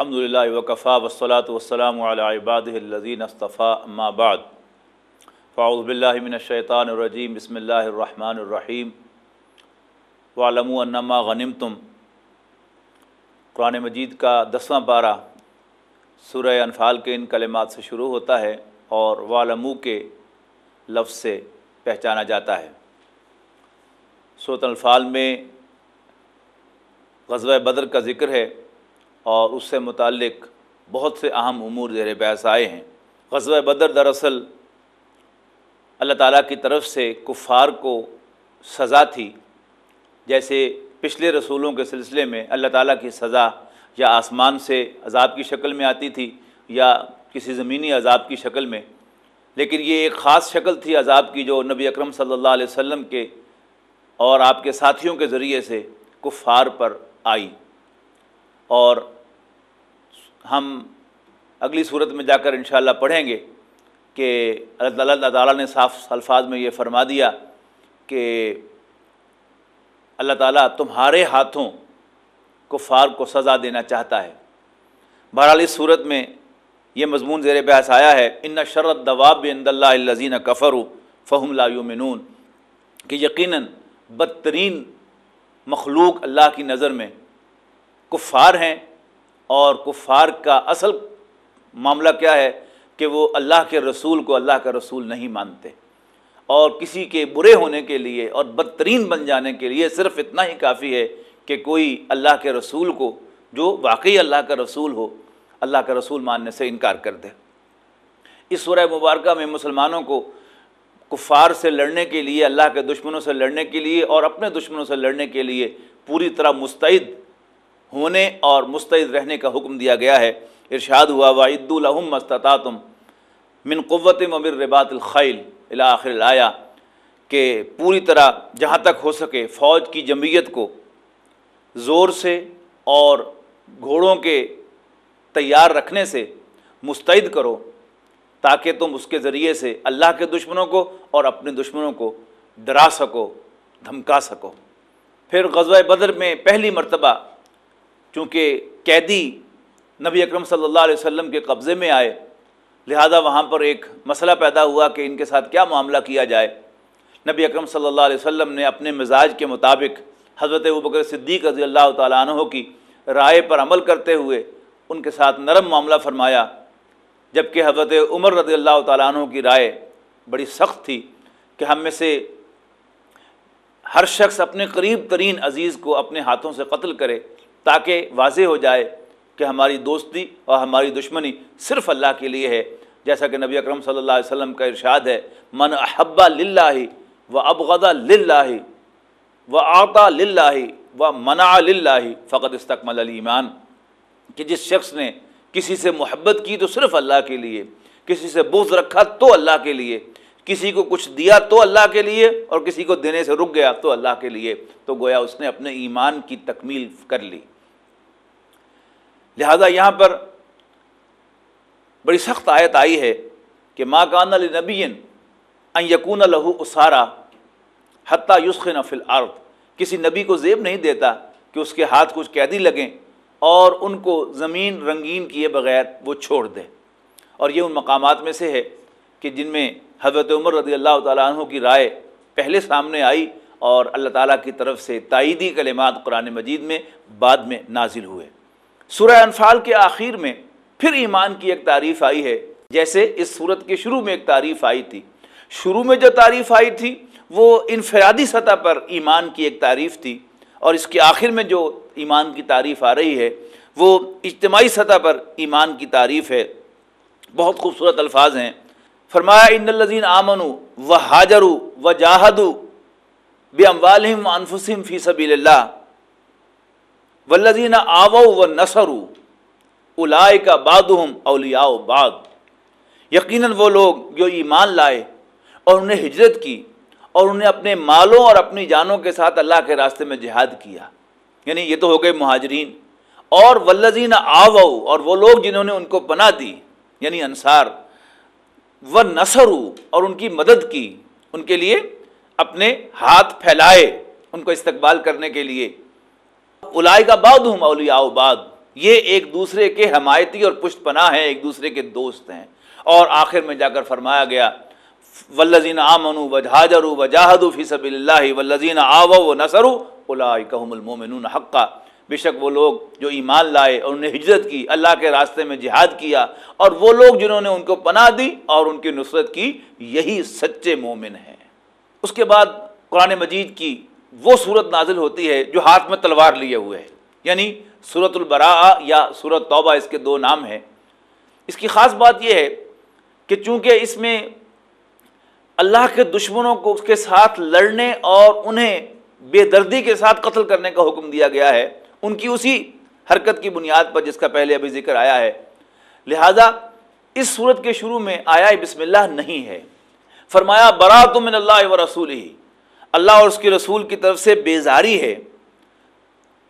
الحمد للہ وقفا وسلاۃ والسلام علی عباد الذین اصطفیٰ اما بعد. فاعوذ باللہ من الشیطان الرجیم، بسم اللہ الرحمن الرحیم. وعلموا انما غنمتم. قرآن مجید کا دسواں پارہ سورہ انفال کے ان کلمات سے شروع ہوتا ہے اور والمو کے لفظ سے پہچانا جاتا ہے۔ سورۃ الفال میں غزوہ بدر کا ذکر ہے۔ اور اس سے متعلق بہت سے اہم امور زیر بحث آئے ہیں۔ غزوہ بدر دراصل اللہ تعالیٰ کی طرف سے کفار کو سزا تھی۔ جیسے پچھلے رسولوں کے سلسلے میں اللہ تعالیٰ کی سزا یا آسمان سے عذاب کی شکل میں آتی تھی یا کسی زمینی عذاب کی شکل میں۔ لیکن یہ ایک خاص شکل تھی عذاب کی جو نبی اکرم صلی اللہ علیہ وسلم کے اور آپ کے ساتھیوں کے ذریعے سے کفار پر آئی۔ اور ہم اگلی صورت میں جا کر انشاءاللہ پڑھیں گے کہ اللہ تعالیٰ تعالیٰ نے صاف الفاظ میں یہ فرما دیا کہ اللہ تعالیٰ تمہارے ہاتھوں کفار کو سزا دینا چاہتا ہے۔ بہرحال اس صورت میں یہ مضمون زیر بحث آیا ہے، ان شرط دواب عند اللہ الزین کفر فہم لا یؤمنون کہ یقیناً بدترین مخلوق اللہ کی نظر میں کفار ہیں اور کفار کا اصل معاملہ کیا ہے کہ وہ اللہ کے رسول کو اللہ کا رسول نہیں مانتے اور کسی کے برے ہونے کے لیے اور بدترین بن جانے کے لیے صرف اتنا ہی کافی ہے کہ کوئی اللہ کے رسول کو جو واقعی اللہ کا رسول ہو، اللہ کا رسول ماننے سے انکار کر دے۔ اس سورہ مبارکہ میں مسلمانوں کو کفار سے لڑنے کے لیے، اللہ کے دشمنوں سے لڑنے کے لیے اور اپنے دشمنوں سے لڑنے کے لیے پوری طرح مستعد ہونے اور مستعد رہنے کا حکم دیا گیا ہے۔ ارشاد ہوا وعد الحم مستطاطم من قوت مبر ربات الخیل الآخر لایا کہ پوری طرح جہاں تک ہو سکے فوج کی جمعیت کو زور سے اور گھوڑوں کے تیار رکھنے سے مستعد کرو، تاکہ تم اس کے ذریعے سے اللہ کے دشمنوں کو اور اپنے دشمنوں کو ڈرا سکو، دھمکا سکو۔ پھر غزوہ بدر میں پہلی مرتبہ چونکہ قیدی نبی اکرم صلی اللہ علیہ وسلم کے قبضے میں آئے، لہذا وہاں پر ایک مسئلہ پیدا ہوا کہ ان کے ساتھ کیا معاملہ کیا جائے۔ نبی اکرم صلی اللہ علیہ وسلم نے اپنے مزاج کے مطابق حضرت ابکر صدیق رضی اللہ تعالیٰ عنہ کی رائے پر عمل کرتے ہوئے ان کے ساتھ نرم معاملہ فرمایا، جبکہ حضرت عمر رضی اللہ تعالیٰ عنہ کی رائے بڑی سخت تھی کہ ہم میں سے ہر شخص اپنے قریب ترین عزیز کو اپنے ہاتھوں سے قتل کرے۔ تاکہ واضح ہو جائے کہ ہماری دوستی اور ہماری دشمنی صرف اللہ کے لیے ہے۔ جیسا کہ نبی اکرم صلی اللہ علیہ وسلم کا ارشاد ہے، من احبا للہ و ابغدہ للہ و آتا للہ و منع للہ فقط استقمل الایمان۔ کہ جس شخص نے کسی سے محبت کی تو صرف اللہ کے لیے، کسی سے بغض رکھا تو اللہ کے لیے۔ کسی کو کچھ دیا تو اللہ کے لیے اور کسی کو دینے سے رک گیا تو اللہ کے لیے، تو گویا اس نے اپنے ایمان کی تکمیل کر لی۔ لہذا یہاں پر بڑی سخت آیت آئی ہے کہ ماں کان النبی ان یقون لہو اسارا حتیٰ یسخن فی الارض۔ کسی نبی کو زیب نہیں دیتا کہ اس کے ہاتھ کچھ قیدی لگیں اور ان کو زمین رنگین کیے بغیر وہ چھوڑ دے۔ اور یہ ان مقامات میں سے ہے۔ کہ جن میں حضرت عمر رضی اللہ تعالیٰ عنہ کی رائے پہلے سامنے آئی اور اللہ تعالیٰ کی طرف سے تائیدی کلمات قرآن مجید میں بعد میں نازل ہوئے۔ سورہ انفال کے آخر میں پھر ایمان کی ایک تعریف آئی ہے، جیسے اس صورت کے شروع میں ایک تعریف آئی تھی۔ شروع میں جو تعریف آئی تھی، وہ انفرادی سطح پر ایمان کی ایک تعریف تھی اور اس کے آخر میں جو ایمان کی تعریف آ رہی ہے، وہ اجتماعی سطح پر ایمان کی تعریف ہے۔ بہت خوبصورت الفاظ ہیں۔ فرمایا، ان الزین آمن و حاجر و جاہد بے اموالم انفسم فی سبیل اللہ ولزین آو و نثر الائے کا بادم اولیاء بعد یقیناً وہ لوگ جو ایمان لائے اور انہیں ہجرت کی اور انہیں اپنے مالوں اور اپنی جانوں کے ساتھ اللہ کے راستے میں جہاد کیا یعنی یہ تو ہو گئے مہاجرین، اور ولزین آو اور وہ لوگ جنہوں نے ان کو پناہ دی یعنی انصار و نثر اور ان کی مدد کی، ان کے لیے اپنے ہاتھ پھیلائے ان کو استقبال کرنے کے لیے۔ الائے کا باد ہوں اولیاء باد یہ ایک دوسرے کے حمایتی اور پشت پناہ ہیں، ایک دوسرے کے دوست ہیں۔ اور آخر میں جا کر فرمایا گیا ولزین آمن و جاجر و جاہد فی سب اللہ ولزین آو و نثر الائکہم المومنون حقا۔ بے شک وہ لوگ جو ایمان لائے اور انہیں ہجرت کی، اللہ کے راستے میں جہاد کیا اور وہ لوگ جنہوں نے ان کو پناہ دی اور ان کی نصرت کی، یہی سچے مومن ہیں۔ اس کے بعد قرآن مجید کی وہ صورت نازل ہوتی ہے جو ہاتھ میں تلوار لیے ہوئے ہے۔ یعنی صورت البراء یا صورت توبہ، اس کے دو نام ہیں۔ اس کی خاص بات یہ ہے کہ چونکہ اس میں اللہ کے دشمنوں کو اس کے ساتھ لڑنے اور انہیں بے دردی کے ساتھ قتل کرنے کا حکم دیا گیا ہے ان کی اسی حرکت کی بنیاد پر جس کا پہلے ابھی ذکر آیا ہے۔ لہذا اس صورت کے شروع میں آیا بسم اللہ نہیں ہے۔ فرمایا برات من اللہ و رسول ہی اللہ اور اس کے رسول کی طرف سے بیزاری ہے۔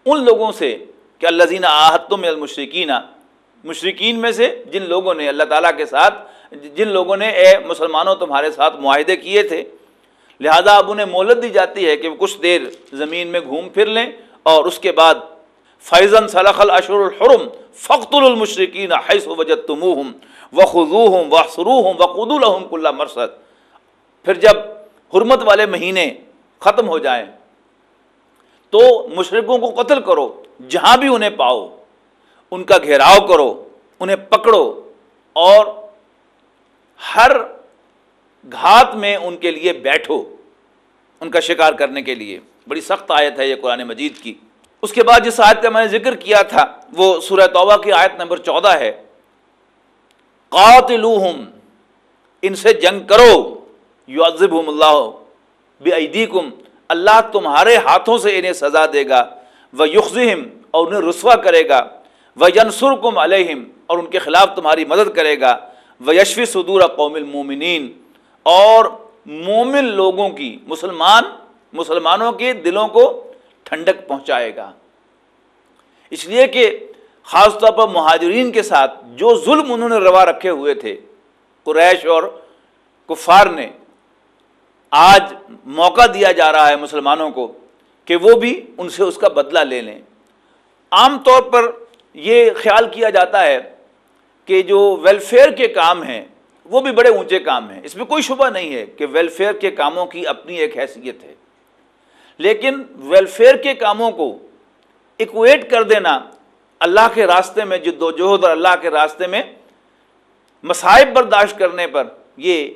ان لوگوں سے کہ اللہ زین آحتم المشرقین مشرقین میں سے جن لوگوں نے اللہ تعالیٰ کے ساتھ، جن لوگوں نے اے مسلمانوں تمہارے ساتھ معاہدے کیے تھے۔ لہذا اب انہیں مولت دی جاتی ہے کہ وہ کچھ دیر زمین میں گھوم پھر لیں اور اس کے بعد فیضن صلاح الاشر الحرم فخت المشرقین حیث وجد تموہم و خضو ہوں و سرو ہوں وقود الحم کلّہ مرسد پھر جب حرمت والے مہینے ختم ہو جائیں تو مشرقوں کو قتل کرو، جہاں بھی انہیں پاؤ، ان کا گھیراؤ کرو، انہیں پکڑو اور ہر گھات میں ان کے لیے بیٹھو، ان کا شکار کرنے کے لیے۔ بڑی سخت آیت ہے یہ قرآن مجید کی۔ اس کے بعد جس آیت کا میں نے ذکر کیا تھا، وہ سورہ توبہ کی آیت نمبر چودہ ہے۔ قاتلوہم، ان سے جنگ کرو، یعذبہم اللہ بے اللہ تمہارے ہاتھوں سے انہیں سزا دے گا وہ یخم اور انہیں رسوا کرے گا وہ ینسر کم علیہم، اور ان کے خلاف تمہاری مدد کرے گا وہ یشوی صدور قوم المومنین، اور مومن لوگوں کی، مسلمان، مسلمانوں کے دلوں کو ٹھنڈک پہنچائے گا۔ اس لیے کہ خاص طور پر مہاجرین کے ساتھ جو ظلم انہوں نے روا رکھے ہوئے تھے، قریش اور کفار نے، آج موقع دیا جا رہا ہے مسلمانوں کو کہ وہ بھی ان سے اس کا بدلہ لے لیں۔ عام طور پر یہ خیال کیا جاتا ہے کہ جو ویلفیئر کے کام ہیں، وہ بھی بڑے اونچے کام ہیں۔ اس میں کوئی شبہ نہیں ہے کہ ویلفیئر کے کاموں کی اپنی ایک حیثیت ہے۔ لیکن ویلفیئر کے کاموں کو اکویٹ کر دینا اللہ کے راستے میں جد و جہد اور اللہ کے راستے میں مصائب برداشت کرنے پر یہ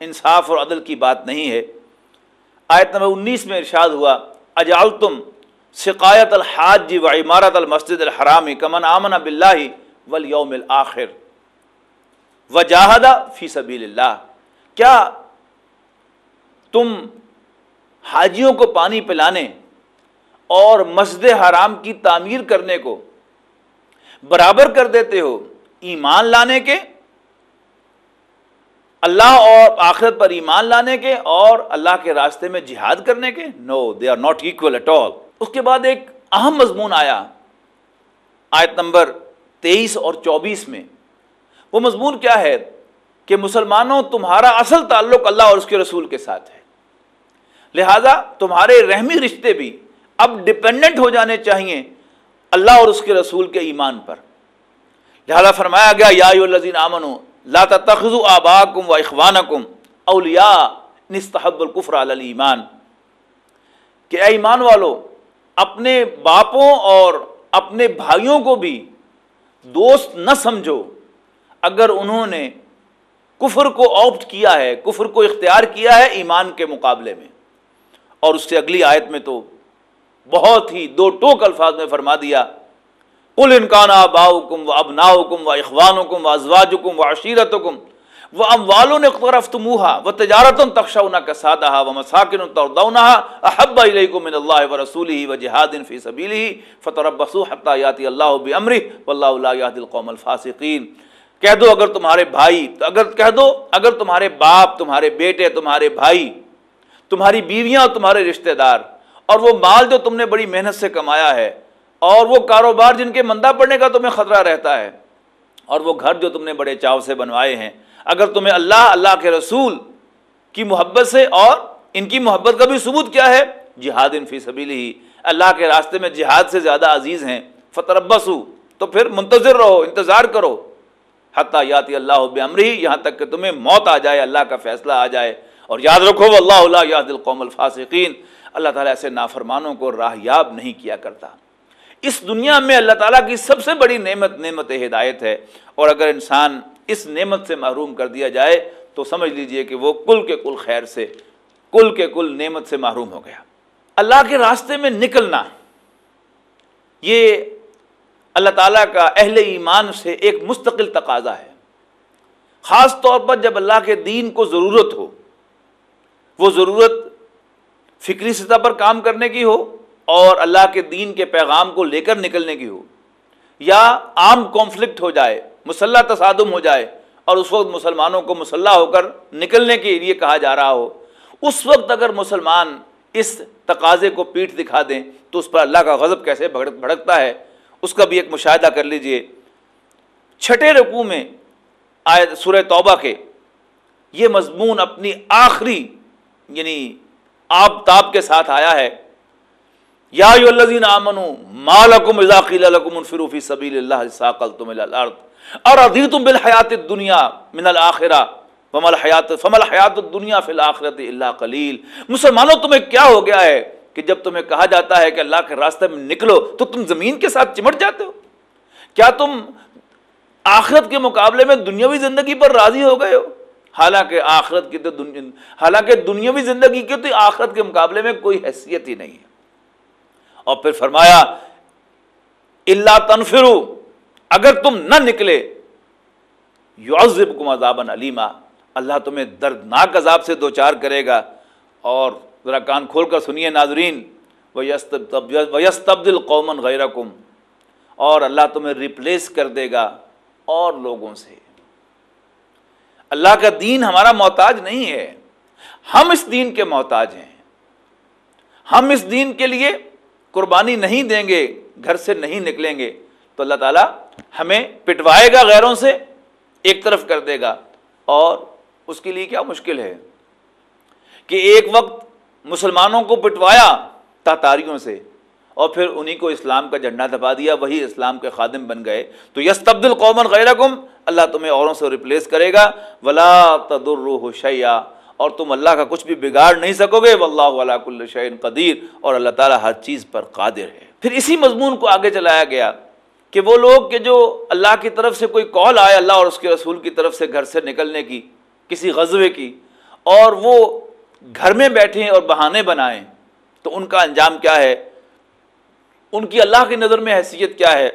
انصاف اور عدل کی بات نہیں ہے۔ آیت نمبر انیس میں ارشاد ہوا اجال تم شکایت الحاج و عمارت المسجد الحرام کمن آمن بلّہ ولیوم الآخر وجاہدہ فی سبیل اللہ۔ کیا تم حاجیوں کو پانی پلانے اور مسجد حرام کی تعمیر کرنے کو برابر کر دیتے ہو، ایمان لانے کے، اللہ اور آخرت پر ایمان لانے کے اور اللہ کے راستے میں جہاد کرنے کے۔ No they are not equal at all اس کے بعد ایک اہم مضمون آیا، آیت نمبر تیئیس اور چوبیس میں۔ وہ مضمون کیا ہے کہ مسلمانوں تمہارا اصل تعلق اللہ اور اس کے رسول کے ساتھ ہے۔ لہذا تمہارے رحمی رشتے بھی اب ڈپینڈنٹ ہو جانے چاہیے اللہ اور اس کے رسول کے ایمان پر۔ لہذا فرمایا گیا، یا الذین آمنو، لا تخذوا آباکم و اخوانکم اولیاء نستحب القفر علی الایمان۔ کہ اے ایمان والو، اپنے باپوں اور اپنے بھائیوں کو بھی دوست نہ سمجھو۔ اگر انہوں نے کفر کو آپٹ کیا ہے، کفر کو اختیار کیا ہے ایمان کے مقابلے میں۔ اور اس سے اگلی آیت میں تو بہت ہی دو ٹوک الفاظ میں فرما دیا کل انکان باؤ کم و ابنا کم و اخوان کم و ازواج کم و عشیرت کم وہ ام والوں نے اخترفت و تجارت تخشا کا سادہ و مساکن تردونہ احب علیکم من اللہ و رسول ہی و جہاد فی سبیل ہی فتح ربسو حتیٰ یاتی اللہ بمری و اللہ اللہ القوم الفاسقین کہہ دو اگر تمہارے بھائی تو اگر کہہ دو اگر تمہارے باپ، تمہارے بیٹے، تمہارے بھائی تمہاری بیویاں اور تمہارے رشتہ دار، اور وہ مال جو تم نے بڑی محنت سے کمایا ہے، اور وہ کاروبار جن کے مندہ پڑنے کا تمہیں خطرہ رہتا ہے، اور وہ گھر جو تم نے بڑے چاو سے بنوائے ہیں، اگر تمہیں اللہ اللہ کے رسول کی محبت سے اور ان کی محبت کا بھی ثبوت کیا ہے، جہاد ان فی سبیل ہی اللہ کے راستے میں جہاد سے زیادہ عزیز ہیں فتربس تو پھر منتظر رہو، انتظار کرو، حتیٰ یاتی اللہ بمری یہاں تک کہ تمہیں موت آ جائے، اللہ کا فیصلہ آ جائے۔ اور یاد رکھو اللہ اللہ یاد القوم الفاصقین اللہ تعالیٰ ایسے نافرمانوں کو راہ یاب نہیں کیا کرتا۔ اس دنیا میں اللہ تعالیٰ کی سب سے بڑی نعمت نعمت ہدایت ہے۔ اور اگر انسان اس نعمت سے محروم کر دیا جائے، تو سمجھ لیجیے کہ وہ کل کے کل خیر سے، کل کے کل نعمت سے محروم ہو گیا۔ اللہ کے راستے میں نکلنا، یہ اللہ تعالیٰ کا اہل ایمان سے ایک مستقل تقاضا ہے۔ خاص طور پر جب اللہ کے دین کو ضرورت ہو وہ ضرورت فکری سطح پر کام کرنے کی ہو اور اللہ کے دین کے پیغام کو لے کر نکلنے کی ہو، یا عام کانفلکٹ ہو جائے، مسلح تصادم ہو جائے اور اس وقت مسلمانوں کو مسلح ہو کر نکلنے کے لیے کہا جا رہا ہو، اس وقت اگر مسلمان اس تقاضے کو پیٹ دکھا دیں تو اس پر اللہ کا غضب کیسے بھڑکتا ہے؟ اس کا بھی ایک مشاہدہ کر لیجیے۔ چھٹے رقو میں آئے سورہ توبہ کے یہ مضمون اپنی آخری یعنی آب تاب کے ساتھ آیا ہے، یا الذین آمنوا، ما لکم اذا قیل لکم انفروا سبیل اللہ ساقلتم الى الارض ارضیتم بالحیات الدنیا من الاخرہ فمل حیات فمل حیات الدنیا فی الاخرت اللہ قلیل۔ مسلمانوں، تمہیں کیا ہو گیا ہے کہ جب تمہیں کہا جاتا ہے کہ اللہ کے راستے میں نکلو تو تم زمین کے ساتھ چمٹ جاتے ہو؟ کیا تم آخرت کے مقابلے میں دنیاوی زندگی پر راضی ہو گئے ہو؟ حالانکہ آخرت کی تو حالانکہ دنیاوی زندگی کی تو آخرت کے مقابلے میں کوئی حیثیت ہی نہیں ہے۔ اور پھر فرمایا اللہ تنفرو اگر تم نہ نکلے یعذب کم عذابن علیما۔ اللہ تمہیں دردناک عذاب سے دوچار کرے گا۔ اور ذرا کان کھول کر سنیے ناظرین ویس تبدیل قومن غیر اور اللہ تمہیں ریپلیس کر دے گا اور لوگوں سے۔ اللہ کا دین ہمارا محتاج نہیں ہے۔ ہم اس دین کے محتاج ہیں۔ ہم اس دین کے لیے قربانی نہیں دیں گے، گھر سے نہیں نکلیں گے۔ تو اللہ تعالیٰ ہمیں پٹوائے گا غیروں سے، ایک طرف کر دے گا۔ اور اس کے لیے کیا مشکل ہے؟ کہ ایک وقت مسلمانوں کو پٹوایا تاتاریوں سے۔ اور پھر انہی کو اسلام کا جھنڈا دبا دیا، وہی اسلام کے خادم بن گئے۔ تو یس تبدیل قومن غیر اللہ تمہیں اوروں سے ریپلیس کرے گا۔ ولا تدر شیا اور تم اللہ کا کچھ بھی بگاڑ نہیں سکو گے۔ واللہ ولا کل شعین قدیر اور اللہ تعالیٰ ہر چیز پر قادر ہے۔ پھر اسی مضمون کو آگے چلایا گیا کہ وہ لوگ کہ جو اللہ کی طرف سے کوئی کال آئے اللہ اور اس کے رسول کی طرف سے گھر سے نکلنے کی، کسی غزوے کی، اور وہ گھر میں بیٹھیں اور بہانے بنائیں، تو ان کا انجام کیا ہے؟ ان کی اللہ کی نظر میں حیثیت کیا ہے؟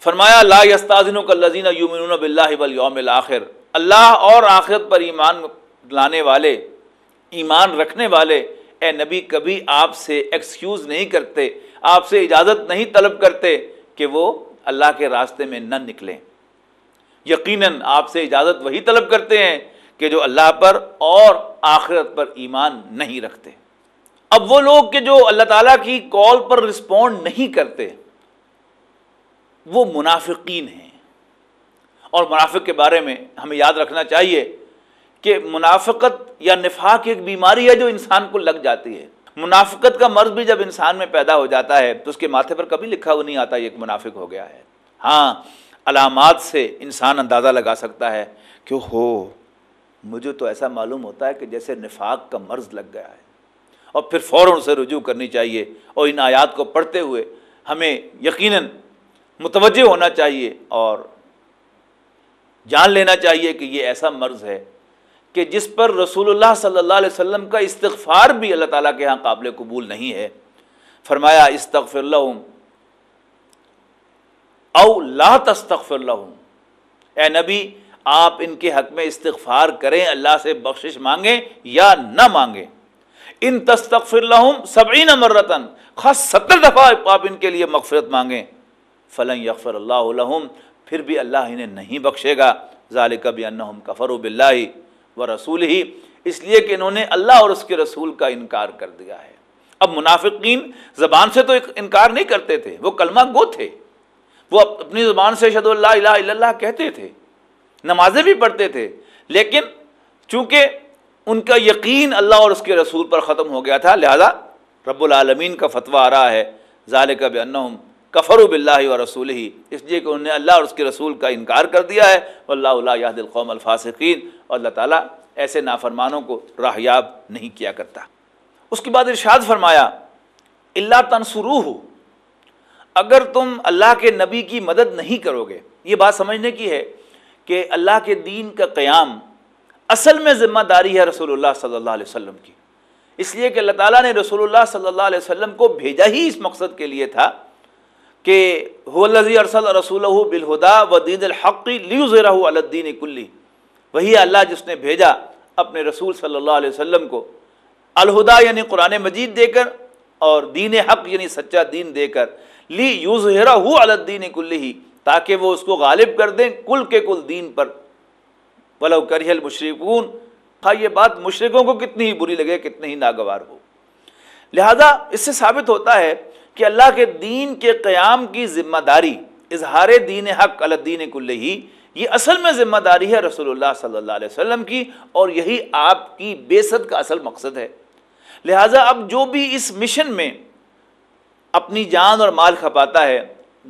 فرمایا، لا یستاذن کا لذین یومنون باللہ والیوم الاخر۔ اللہ اور آخرت پر ایمان لانے والے، ایمان رکھنے والے، اے نبی، کبھی آپ سے ایکسکیوز نہیں کرتے، آپ سے اجازت نہیں طلب کرتے کہ وہ اللہ کے راستے میں نہ نکلیں۔ یقیناً آپ سے اجازت وہی طلب کرتے ہیں کہ جو اللہ پر اور آخرت پر ایمان نہیں رکھتے۔ اب وہ لوگ کہ جو اللہ تعالیٰ کی کال پر رسپونڈ نہیں کرتے، وہ منافقین ہیں۔ اور منافق کے بارے میں ہمیں یاد رکھنا چاہیے کہ منافقت یا نفاق ایک بیماری ہے جو انسان کو لگ جاتی ہے۔ منافقت کا مرض بھی جب انسان میں پیدا ہو جاتا ہے تو اس کے ماتھے پر کبھی لکھا ہوا نہیں آتا یہ ایک منافق ہو گیا ہے۔ ہاں علامات سے انسان اندازہ لگا سکتا ہے کہ ہو، مجھے تو ایسا معلوم ہوتا ہے کہ جیسے نفاق کا مرض لگ گیا ہے۔ اور پھر فوراً سے رجوع کرنی چاہیے اور ان آیات کو پڑھتے ہوئے ہمیں یقیناً متوجہ ہونا چاہیے اور جان لینا چاہیے کہ یہ ایسا مرض ہے کہ جس پر رسول اللہ صلی اللہ علیہ وسلم کا استغفار بھی اللہ تعالیٰ کے ہاں قابل قبول نہیں ہے۔ فرمایا، استغفر لہم او لا تستغفر لہم اے نبی، آپ ان کے حق میں استغفار کریں، اللہ سے بخشش مانگیں یا نہ مانگیں۔ ان تستغفر لہم سبعین مرتن خاص ستر دفعہ آپ ان کے لیے مغفرت مانگیں۔ فلن یغفر اللہ لہم پھر بھی اللہ انہیں نہیں بخشے گا۔ ظالق بھی انہم کفر و بلّہ و رسول ہی اس لیے کہ انہوں نے اللہ اور اس کے رسول کا انکار کر دیا ہے۔ اب منافقین زبان سے تو انکار نہیں کرتے تھے، وہ کلمہ گو تھے۔ وہ اپنی زبان سے شد اللہ الہ الا اللہ کہتے تھے۔ نمازیں بھی پڑھتے تھے۔ لیکن چونکہ ان کا یقین اللہ اور اس کے رسول پر ختم ہو گیا تھا۔ لہذا رب العالمین کا فتویٰ آ رہا ہے۔ ظالق بنہم کفر و بلّہ و رسول ہی اس لیے کہ انہوں نے اللہ اور اس کے رسول کا انکار کر دیا ہے۔ اللہ اللہ یاد القوم الفاصقین اور اللہ تعالیٰ ایسے نافرمانوں کو راہیاب نہیں کیا کرتا۔ اس کے بعد ارشاد فرمایا اللہ تنسرو ہو اگر تم اللہ کے نبی کی مدد نہیں کرو گے، یہ بات سمجھنے کی ہے کہ اللہ کے دین کا قیام اصل میں ذمہ داری ہے رسول اللہ صلی اللہ علیہ وسلم کی۔ اس لیے کہ اللہ تعالیٰ نے رسول اللہ صلی اللہ علیہ وسلم کو بھیجا ہی اس مقصد کے لیے تھا کہ حلزی ارسل رسول بالہدا و دین الحقی لیو الدین کلی۔ وہی اللہ جس نے بھیجا اپنے رسول صلی اللہ علیہ وسلم کو۔ الہدا یعنی قرآن مجید دے کر اور دین حق یعنی سچا دین دے کر۔ لی یوز ہو الدین کلی تاکہ وہ اس کو غالب کر دیں کل کے کل دین پر۔ ولو کریل مشرقون ہاں یہ بات مشرقوں کو کتنی ہی بری لگے، کتنی ہی ناگوار ہو۔ لہذا اس سے ثابت ہوتا ہے کہ اللہ کے دین کے قیام کی ذمہ داری، اظہار دین حق الدین کل ہی، یہ اصل میں ذمہ داری ہے رسول اللہ صلی اللہ علیہ وسلم کی، اور یہی آپ کی بیست کا اصل مقصد ہے۔ لہٰذا اب جو بھی اس مشن میں اپنی جان اور مال کھپاتا ہے،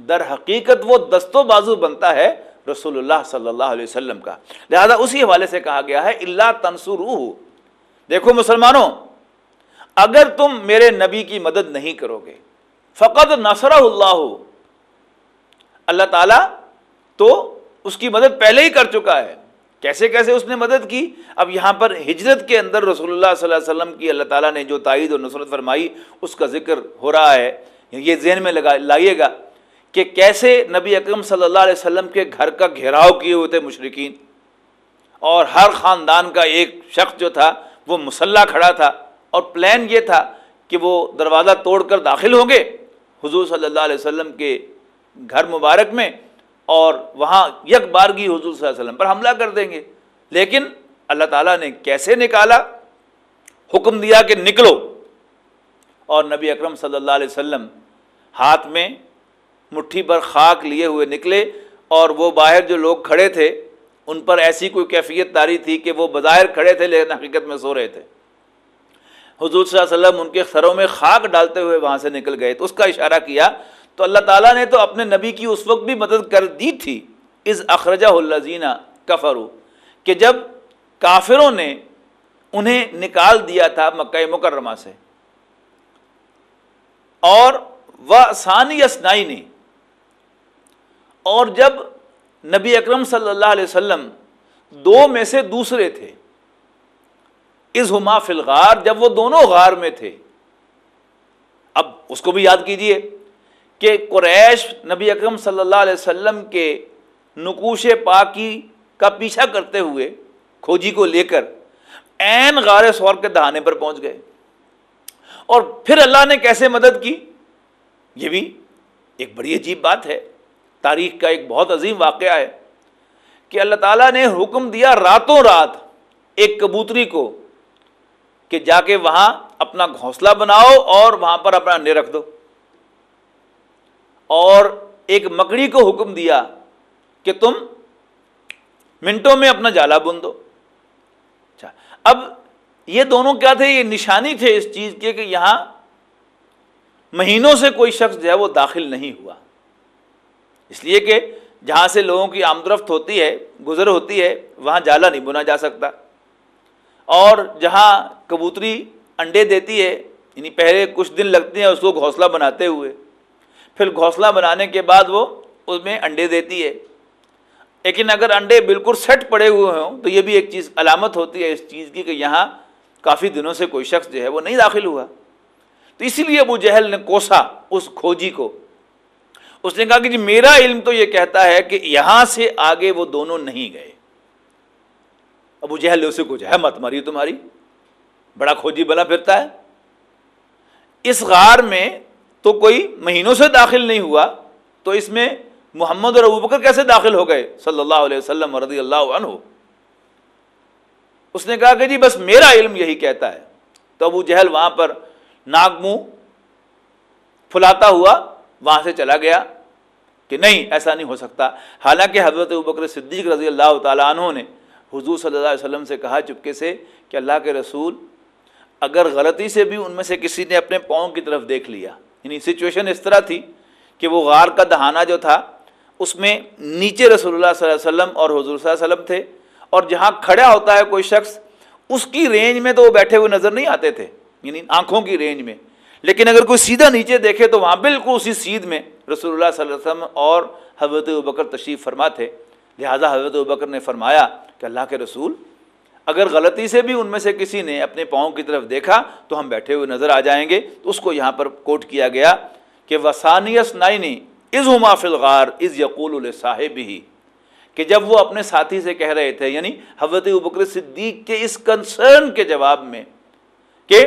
در حقیقت وہ دست و بازو بنتا ہے رسول اللہ صلی اللہ علیہ وسلم کا۔ لہذا اسی حوالے سے کہا گیا ہے اللہ تنسر دیکھو مسلمانوں، اگر تم میرے نبی کی مدد نہیں کرو گے فقط نصر اللہ اللہ تعالیٰ تو اس کی مدد پہلے ہی کر چکا ہے۔ کیسے کیسے اس نے مدد کی؟ اب یہاں پر ہجرت کے اندر رسول اللہ صلی اللہ علیہ وسلم کی اللہ تعالیٰ نے جو تائید اور نصرت فرمائی، اس کا ذکر ہو رہا ہے۔ یہ ذہن میں لگا لائیے گا۔ کہ کیسے نبی اکرم صلی اللہ علیہ وسلم کے گھر کا گھیراؤ کیے ہوئے تھے مشرقین اور ہر خاندان کا ایک شخص جو تھا، وہ مسلح کھڑا تھا اور پلان یہ تھا کہ وہ دروازہ توڑ کر داخل ہوں گے حضور صلی اللہ علیہ وسلم کے گھر مبارک میں اور وہاں یک بارگی حضور صلی اللہ علیہ وسلم پر حملہ کر دیں گے۔ لیکن اللہ تعالیٰ نے کیسے نکالا؟ حکم دیا کہ نکلو۔ اور نبی اکرم صلی اللہ علیہ وسلم ہاتھ میں مٹھی پر خاک لیے ہوئے نکلے اور وہ باہر جو لوگ کھڑے تھے، ان پر ایسی کوئی کیفیت تاری تھی کہ وہ بظاہر کھڑے تھے لیکن حقیقت میں سو رہے تھے۔ حضور صلی اللہ علیہ وسلم ان کے سروں میں خاک ڈالتے ہوئے وہاں سے نکل گئے۔ تو اس کا اشارہ کیا، تو اللہ تعالیٰ نے تو اپنے نبی کی اس وقت بھی مدد کر دی تھی از اخرجہ الزینہ کفرو کہ جب کافروں نے انہیں نکال دیا تھا مکہ مکرمہ سے۔ اور وہ ثانی اسنائی نے اور جب نبی اکرم صلی اللہ علیہ وسلم دو میں سے دوسرے تھے از ہما فلغار جب وہ دونوں غار میں تھے۔ اب اس کو بھی یاد کیجیے کہ قریش نبی اکرم صلی اللہ علیہ وسلم کے نقوش پاکی کا پیچھا کرتے ہوئے، کھوجی کو لے کر این غار سور کے دہانے پر پہنچ گئے۔ اور پھر اللہ نے کیسے مدد کی؟ یہ بھی ایک بڑی عجیب بات ہے۔ تاریخ کا ایک بہت عظیم واقعہ ہے کہ اللہ تعالیٰ نے حکم دیا راتوں رات ایک کبوتری کو کہ جا کے وہاں اپنا گھونسلہ بناؤ اور وہاں پر اپنا انڈے رکھ دو۔ اور ایک مکڑی کو حکم دیا کہ تم منٹوں میں اپنا جالا بن دو۔ اچھا اب یہ دونوں کیا تھے؟ یہ نشانی تھے اس چیز کے کہ یہاں مہینوں سے کوئی شخص جو ہے وہ داخل نہیں ہوا۔ اس لیے کہ جہاں سے لوگوں کی آمدرفت ہوتی ہے، گزر ہوتی ہے، وہاں جالا نہیں بنا جا سکتا۔ اور جہاں کبوتری انڈے دیتی ہے یعنی پہلے کچھ دن لگتے ہیں اس کو گھونسلہ بناتے ہوئے، پھر گھونسلہ بنانے کے بعد وہ اس میں انڈے دیتی ہے۔ لیکن اگر انڈے بالکل سیٹ پڑے ہوئے ہوں، تو یہ بھی ایک چیز علامت ہوتی ہے اس چیز کی کہ یہاں کافی دنوں سے کوئی شخص جو ہے وہ نہیں داخل ہوا۔ تو اسی لیے ابو جہل نے کوسا اس کھوجی کو۔ اس نے کہا کہ جی میرا علم تو یہ کہتا ہے کہ یہاں سے آگے وہ دونوں نہیں گئے۔ ابو جہل اسے کو ہے مت ماری تمہاری۔ بڑا کھوجی بنا پھرتا ہے۔ اس غار میں تو کوئی مہینوں سے داخل نہیں ہوا، تو اس میں محمد اور ابو بکر کیسے داخل ہو گئے؟ صلی اللہ علیہ وسلم رضی اللہ عنہ۔ اس نے کہا کہ جی بس میرا علم یہی کہتا ہے۔ تو ابو جہل وہاں پر ناک منہ پھلاتا ہوا وہاں سے چلا گیا۔ کہ نہیں، ایسا نہیں ہو سکتا۔ حالانکہ حضرت بکر صدیق رضی اللہ تعالیٰ عنہ نے حضور صلی اللہ علیہ وسلم سے کہا چپکے سے کہ اللہ کے رسول اگر غلطی سے بھی ان میں سے کسی نے اپنے پاؤں کی طرف دیکھ لیا یعنی سچویشن اس طرح تھی کہ وہ غار کا دہانہ جو تھا، اس میں نیچے رسول اللہ صلی اللہ علیہ وسلم اور حضور صلی اللہ علیہ وسلم تھے اور جہاں کھڑا ہوتا ہے کوئی شخص، اس کی رینج میں تو وہ بیٹھے ہوئے نظر نہیں آتے تھے یعنی آنکھوں کی رینج میں۔ لیکن اگر کوئی سیدھا نیچے دیکھے تو وہاں بالکل اسی سیدھ میں رسول اللہ صلی اللہ علیہ وسلم اور حضرت بکر تشریف فرما تھے لہٰذا حضرت بکر نے فرمایا کہ اللہ کے رسول، اگر غلطی سے بھی ان میں سے کسی نے اپنے پاؤں کی طرف دیکھا تو ہم بیٹھے ہوئے نظر آ جائیں گے۔ تو اس کو یہاں پر کوٹ کیا گیا کہ وسانیس نائنی از ہما فلغار از یقول الصاحب ہی کہ جب وہ اپنے ساتھی سے کہہ رہے تھے یعنی حضرت بکر صدیق کے اس کنسرن کے جواب میں کہ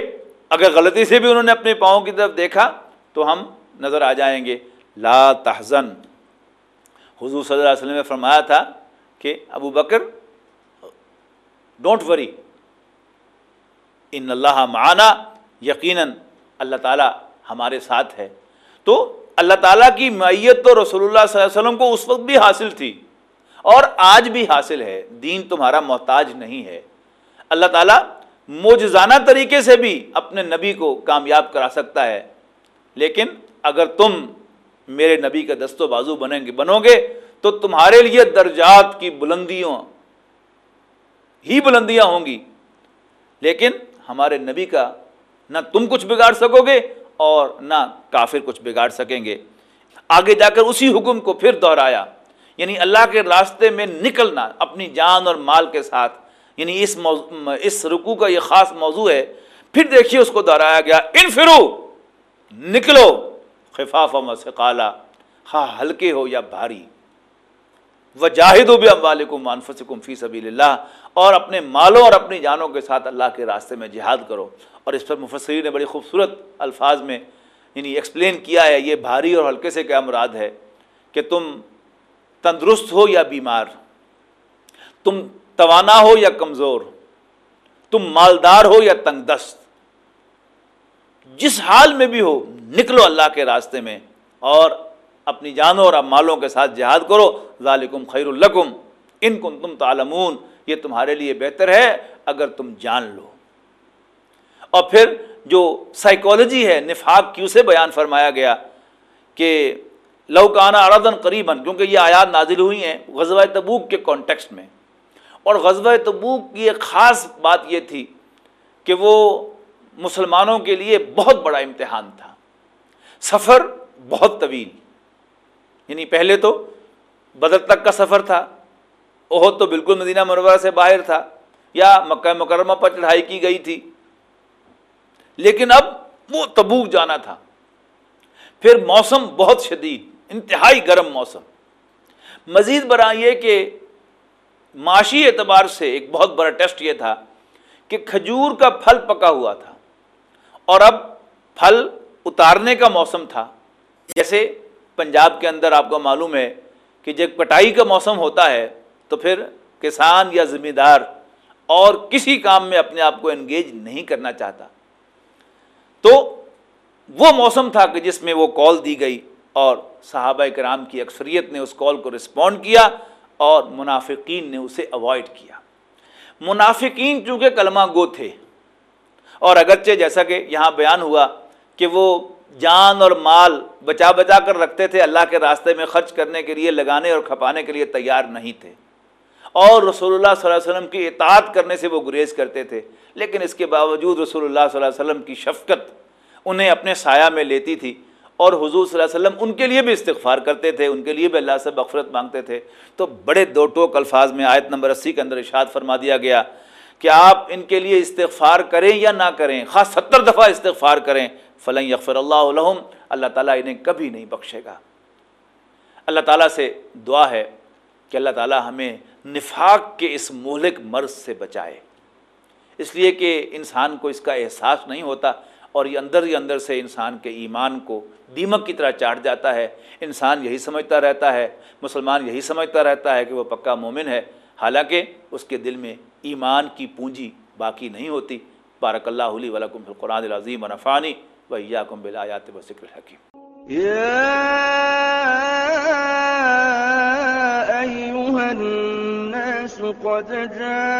اگر غلطی سے بھی انہوں نے اپنے پاؤں کی طرف دیکھا تو ہم نظر آ جائیں گے۔ لا تحزن۔ حضور صلی اللہ علیہ وسلم نے فرمایا تھا کہ ابو بکر ڈونٹ وری ان اللہ معنا یقیناً اللہ تعالیٰ ہمارے ساتھ ہے۔ تو اللہ تعالیٰ کی معیت تو رسول اللہ صلی اللہ علیہ وسلم کو اس وقت بھی حاصل تھی اور آج بھی حاصل ہے۔ دین تمہارا محتاج نہیں ہے۔ اللہ تعالیٰ موجزانہ طریقے سے بھی اپنے نبی کو کامیاب کرا سکتا ہے۔ لیکن اگر تم میرے نبی کا دست و بازو بنیں گے، بنو گے، تو تمہارے لیے درجات کی بلندیوں ہی بلندیاں ہوں گی۔ لیکن ہمارے نبی کا نہ تم کچھ بگاڑ سکو گے اور نہ کافر کچھ بگاڑ سکیں گے۔ آگے جا کر اسی حکم کو پھر دہرایا۔ یعنی اللہ کے راستے میں نکلنا، اپنی جان اور مال کے ساتھ یعنی اس موضوع اس رکو کا یہ خاص موضوع ہے۔ پھر دیکھیے اس کو دہرایا گیا ان فرو نکلو، خفاف سے ہاں ہلکے ہو یا بھاری۔ و جاہد و بھی اموالکم انفسکم فی سبیل اللہ اور اپنے مالوں اور اپنی جانوں کے ساتھ اللہ کے راستے میں جہاد کرو۔ اور اس پر مفسرین نے بڑی خوبصورت الفاظ میں یعنی ایکسپلین کیا ہے، یہ بھاری اور ہلکے سے کیا مراد ہے؟ کہ تم تندرست ہو یا بیمار۔ تم توانا ہو یا کمزور تم مالدار ہو یا تنگ دست۔ جس حال میں بھی ہو، نکلو اللہ کے راستے میں اور اپنی جانوں اور مالوں کے ساتھ جہاد کرو۔ ذالکم خیر الکم ان کن تم تعلمون۔ یہ تمہارے لیے بہتر ہے اگر تم جان لو۔ اور پھر جو سائیکالوجی ہے، نفاق کیوں سے بیان فرمایا گیا کہ لوکانہ اردن قریباً، کیونکہ یہ آیات نازل ہوئی ہیں غزوہ تبوک کے کانٹیکسٹ میں۔ اور غزوہ تبوک کی ایک خاص بات یہ تھی کہ وہ مسلمانوں کے لیے بہت بڑا امتحان تھا۔ سفر بہت طویل۔ یعنی پہلے تو بدر تک کا سفر تھا وہ تو بالکل مدینہ مرورہ سے باہر تھا، یا مکہ مکرمہ پر چڑھائی کی گئی تھی۔ لیکن اب وہ تبوک جانا تھا۔ پھر موسم بہت شدید، انتہائی گرم موسم۔ مزید برآں یہ کہ معاشی اعتبار سے ایک بہت بڑا ٹیسٹ یہ تھا کہ کھجور کا پھل پکا ہوا تھا اور اب پھل اتارنے کا موسم تھا۔ جیسے پنجاب کے اندر آپ کو معلوم ہے کہ جب کٹائی کا موسم ہوتا ہے تو پھر کسان یا ذمہ دار اور کسی کام میں اپنے آپ کو انگیج نہیں کرنا چاہتا۔ تو وہ موسم تھا کہ جس میں وہ کال دی گئی اور صحابہ کرام کی اکثریت نے اس کال کو رسپونڈ کیا۔ اور منافقین نے اسے اوائڈ کیا۔ منافقین چونکہ کلمہ گو تھے، اور اگرچہ جیسا کہ یہاں بیان ہوا کہ وہ جان اور مال بچا بچا کر رکھتے تھے، اللہ کے راستے میں خرچ کرنے کے لیے، لگانے اور کھپانے کے لیے تیار نہیں تھے۔ اور رسول اللہ صلی اللہ علیہ وسلم کی اطاعت کرنے سے وہ گریز کرتے تھے، لیکن اس کے باوجود رسول اللہ صلی اللہ علیہ وسلم کی شفقت انہیں اپنے سایہ میں لیتی تھی۔ اور حضور صلی اللہ علیہ وسلم ان کے لیے بھی استغفار کرتے تھے، ان کے لیے بھی اللہ سے بغفرت مانگتے تھے۔ تو بڑے دو ٹوک الفاظ میں آیت نمبر اسی کے اندر اشاد فرما دیا گیا کہ آپ ان کے لیے استغفار کریں یا نہ کریں، خاص ستر دفعہ استغفار کریں۔ فلاں یغفر اللہ علہم اللہ تعالیٰ انہیں کبھی نہیں بخشے گا۔ اللہ تعالیٰ سے دعا ہے کہ اللہ تعالیٰ ہمیں نفاق کے اس مہلک مرض سے بچائے۔ اس لیے کہ انسان کو اس کا احساس نہیں ہوتا اور یہ اندر ہی اندر سے انسان کے ایمان کو دیمک کی طرح چاٹ جاتا ہے۔ انسان یہی سمجھتا رہتا ہے، مسلمان یہی سمجھتا رہتا ہے کہ وہ پکا مومن ہے۔ حالانکہ اس کے دل میں ایمان کی پونجی باقی نہیں ہوتی۔ بارک اللہ علی ولکم فی القرآن العظیم ونفانی و ایاکم بالآیات و ذکر الحکیم۔ يا أيها الناس قد جاءتكم